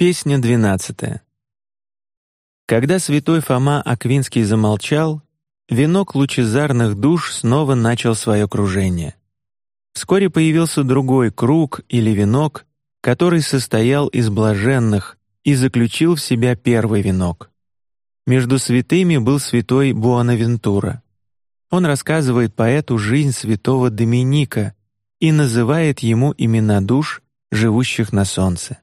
Песня двенадцатая. Когда святой Фома Аквинский замолчал, венок лучезарных душ снова начал свое кружение. Вскоре появился другой круг или венок, который состоял из блаженных и заключил в себя первый венок. Между святыми был святой Буанавентура. Он рассказывает поэту жизнь святого Доминика и называет ему имена душ, живущих на солнце.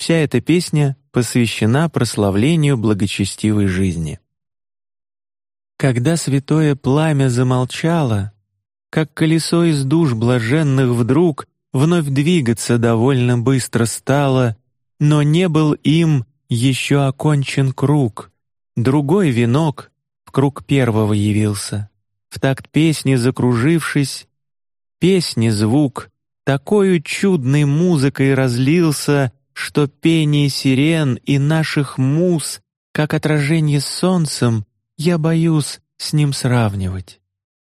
Вся эта песня посвящена прославлению благочестивой жизни. Когда святое пламя замолчало, как колесо из душ блаженных вдруг вновь двигаться довольно быстро стало, но не был им еще окончен круг. Другой венок в круг первого явился. В такт песни закружившись, песни звук такой чудной музыкой разлился, что пение сирен и наших муз, как отражение солнцем, я боюсь с ним сравнивать.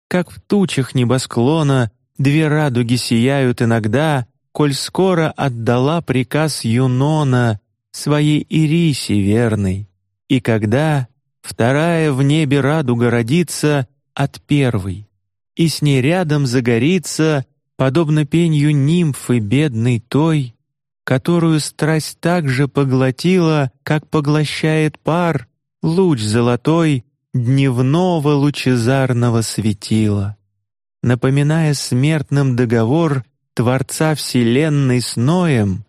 Как в тучах небосклона две радуги сияют иногда, коль скоро отдала приказ Юнона своей Ирисе верной, и когда вторая в небе радуга родится от первой, и с ней рядом загорится, подобно пенью нимфы бедной той, которую страсть так же поглотила, как поглощает пар луч золотой дневного лучезарного светила, напоминая смертным договор Творца вселенной с Ноем,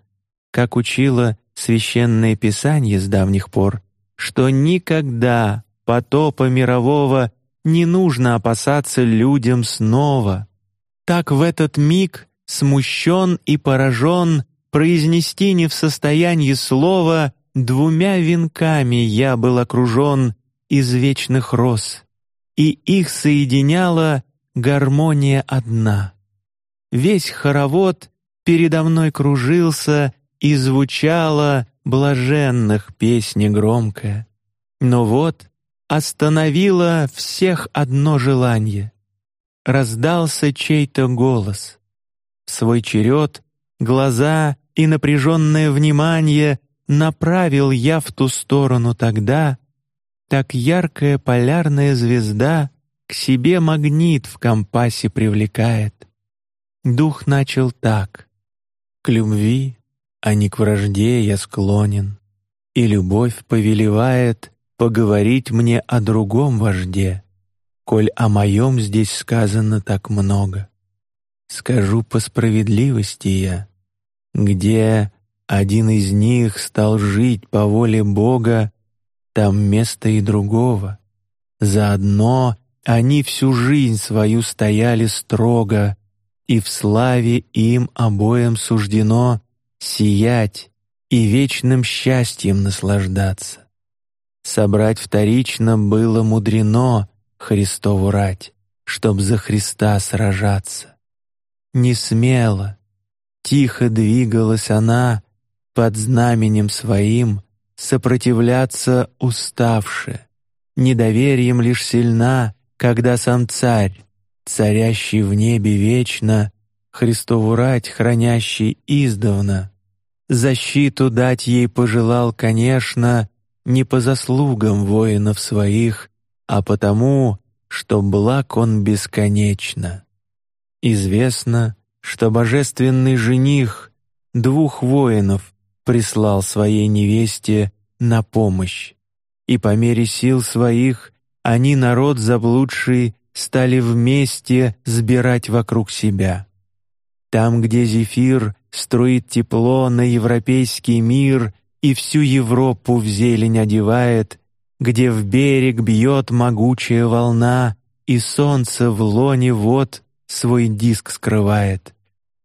как учило священное Писание с давних пор, что никогда потопа мирового не нужно опасаться людям снова. Так в этот миг смущен и поражен произнести не в состоянии слова, двумя венками я был окружен из вечных роз, и их соединяла гармония одна. Весь хоровод передо мной кружился и звучала блаженных песни громкая. Но вот остановило всех одно желание. Раздался чей-то голос. В свой черед глаза и напряженное внимание направил я в ту сторону тогда, так яркая полярная звезда к себе магнит в компасе привлекает. Дух начал так: к любви, а не к вражде я склонен, и любовь повелевает поговорить мне о другом вожде, коль о моем здесь сказано так много. Скажу по справедливости я, где один из них стал жить по воле Бога, там место и другого. Заодно они всю жизнь свою стояли строго, и в славе им обоим суждено сиять и вечным счастьем наслаждаться. Собрать вторично было мудрено Христову рать, чтоб за Христа сражаться. Не смело, Тихо двигалась она под знаменем своим, сопротивляться уставше, недоверием лишь сильна, когда сам царь, царящий в небе вечно, Христову рать хранящий издавна, защиту дать ей пожелал, конечно, не по заслугам воинов своих, а потому, что благ он бесконечно. Известно, что божественный жених двух воинов прислал своей невесте на помощь, и по мере сил своих они народ заблудший стали вместе сбирать вокруг себя. Там, где зефир струит тепло на европейский мир и всю Европу в зелень одевает, где в берег бьет могучая волна и солнце в лоне вод свой диск скрывает.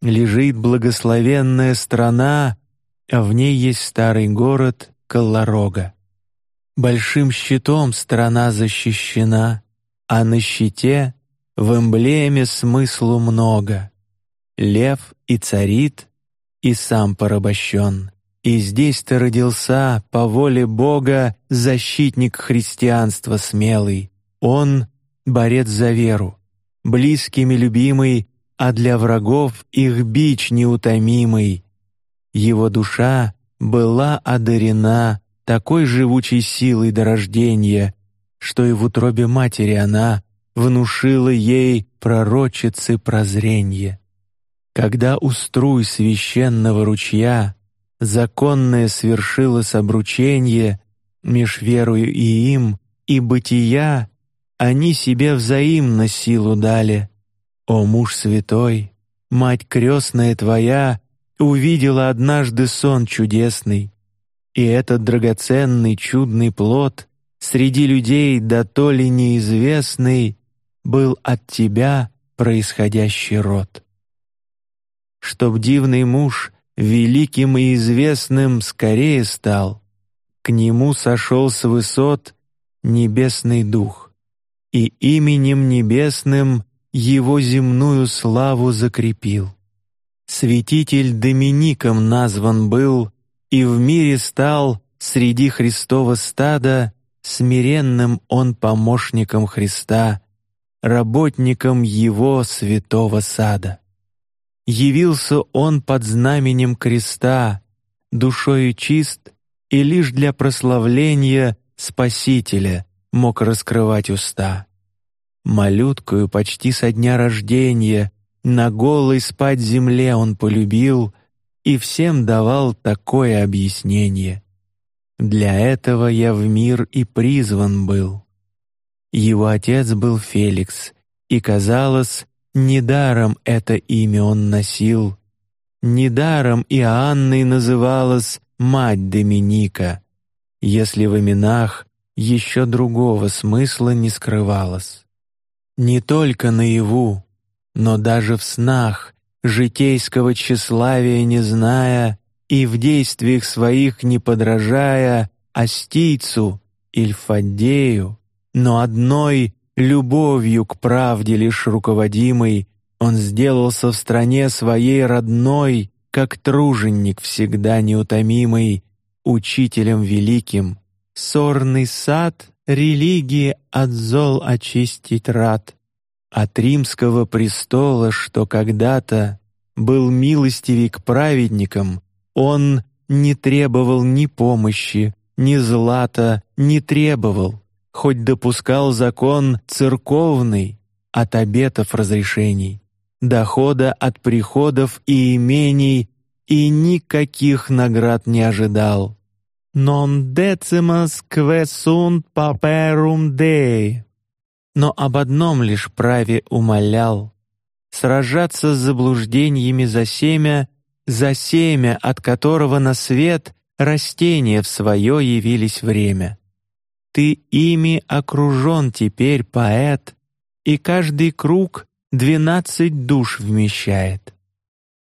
Лежит благословенная страна, а в ней есть старый город Колорога. Большим щитом страна защищена, а на щите в эмблеме смыслу много. Лев и царит, и сам порабощен. И здесь-то родился по воле Бога защитник христианства смелый. Он борец за веру, близкими любимый, а для врагов их бич неутомимый. Его душа была одарена такой живучей силой до рождения, что и в утробе матери она внушила ей пророчицы прозрение. Когда у струй священного ручья законное свершилось обручение меж верою и им и бытия, они себе взаимно силу дали. О муж святой, мать крестная твоя увидела однажды сон чудесный, и этот драгоценный чудный плод среди людей да то ли неизвестный был от тебя происходящий род. Чтоб дивный муж великим и известным скорее стал, к нему сошел с высот небесный дух, и именем небесным его земную славу закрепил. Святитель Домиником назван был и в мире стал среди Христова стада смиренным он помощником Христа, работником Его святого сада. Явился он под знаменем креста, душою чист и лишь для прославления Спасителя мог раскрывать уста. Малюткою почти со дня рождения на голой спать земле он полюбил и всем давал такое объяснение. Для этого я в мир и призван был. Его отец был Феликс, и казалось, недаром это имя он носил. Недаром Иоанной называлась мать Доминика, если в именах еще другого смысла не скрывалось. Не только наяву, но даже в снах житейского тщеславия не зная, и в действиях своих не подражая Астийцу или Фаддею, но одной любовью к правде лишь руководимой, он сделался в стране своей родной, как труженик всегда неутомимый, учителем великим. Сорный сад религии от зол очистить рад, от римского престола, что когда-то был милостивей к праведникам, он не требовал ни помощи, ни злата, не требовал, хоть допускал закон церковный от обетов разрешений, дохода от приходов и имений и никаких наград не ожидал. Non decimus que sunt paperum Dei. Но об одном лишь праве умолял — сражаться с заблуждениями за семя за семя, от которого на свет растения в свое явились время. Ты ими окружен теперь, поэт, и каждый круг двенадцать душ вмещает.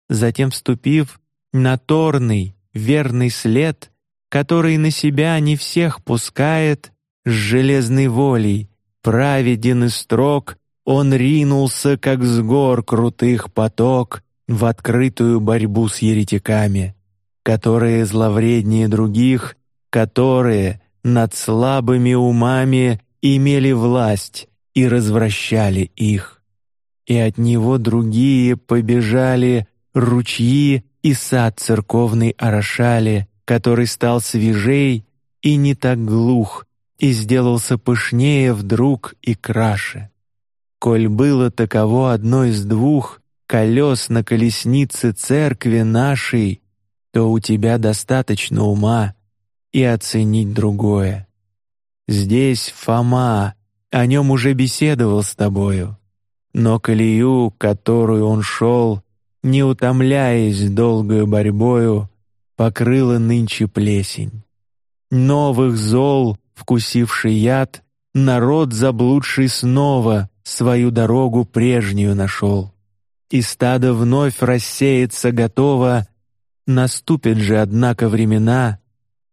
Затем вступив на торный верный след, который на себя не всех пускает, с железной волей, праведен и строг, он ринулся, как с гор крутых поток, в открытую борьбу с еретиками, которые зловреднее других, которые над слабыми умами имели власть и развращали их. И от него другие побежали ручьи и сад церковный орошали, который стал свежей и не так глух, и сделался пышнее вдруг и краше. Коль было таково одно из двух, колес на колеснице церкви нашей, то у тебя достаточно ума и оценить другое. Здесь Фома, о нем уже беседовал с тобою, но колею, которую он шел, не утомляясь долгою борьбою, покрыла нынче плесень. Новых зол, вкусивший яд, народ заблудший снова свою дорогу прежнюю нашел и стадо вновь рассеется готово, наступят же однако времена,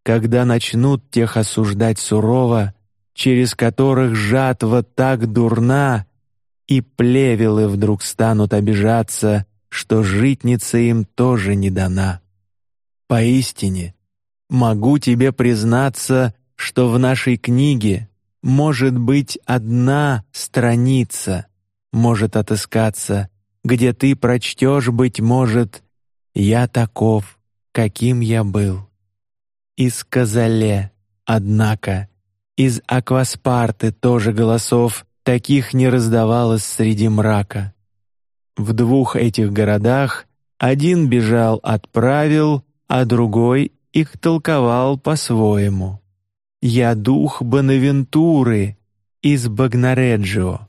когда начнут тех осуждать сурово, через которых жатва так дурна, и плевелы вдруг станут обижаться, что житница им тоже не дана. Поистине, могу тебе признаться, что в нашей книге может быть одна страница, может отыскаться где ты прочтешь, быть может, я таков, каким я был, из Казале, однако, из Акваспарты тоже голосов таких не раздавалось среди мрака. В двух этих городах один бежал от правил, а другой их толковал по-своему. Я дух Бонавентуры из Багнареджио.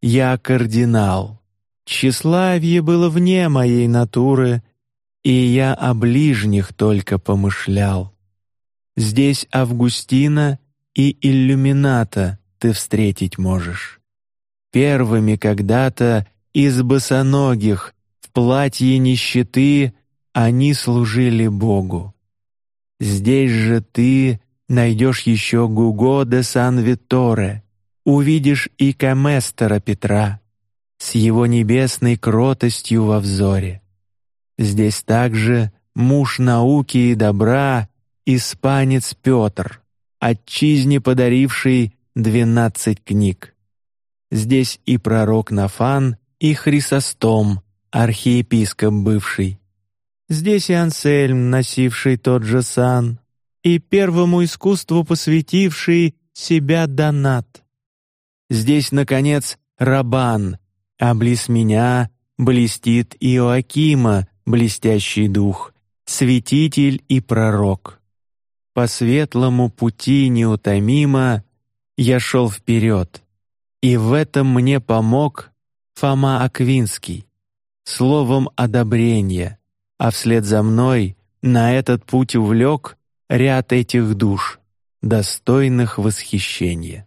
Я кардинал. Тщеславие было вне моей натуры, и я о ближних только помышлял. Здесь Августина и Иллюмината ты встретить можешь. Первыми когда-то из босоногих в платье нищеты они служили Богу. Здесь же ты найдешь еще Гуго де Сан-Витторе, увидишь и Каместера Петра с его небесной кротостью во взоре. Здесь также муж науки и добра, испанец Петр, отчизне подаривший двенадцать книг. Здесь и пророк Нафан, и Хрисостом, архиепископ бывший. Здесь и Ансельм, носивший тот же сан, и первому искусству посвятивший себя Донат. Здесь, наконец, Рабан, а близ меня блестит Иоакима, блестящий дух, святитель и пророк. По светлому пути неутомимо я шел вперед, и в этом мне помог Фома Аквинский словом одобрения, а вслед за мной на этот путь увлек ряд этих душ, достойных восхищения.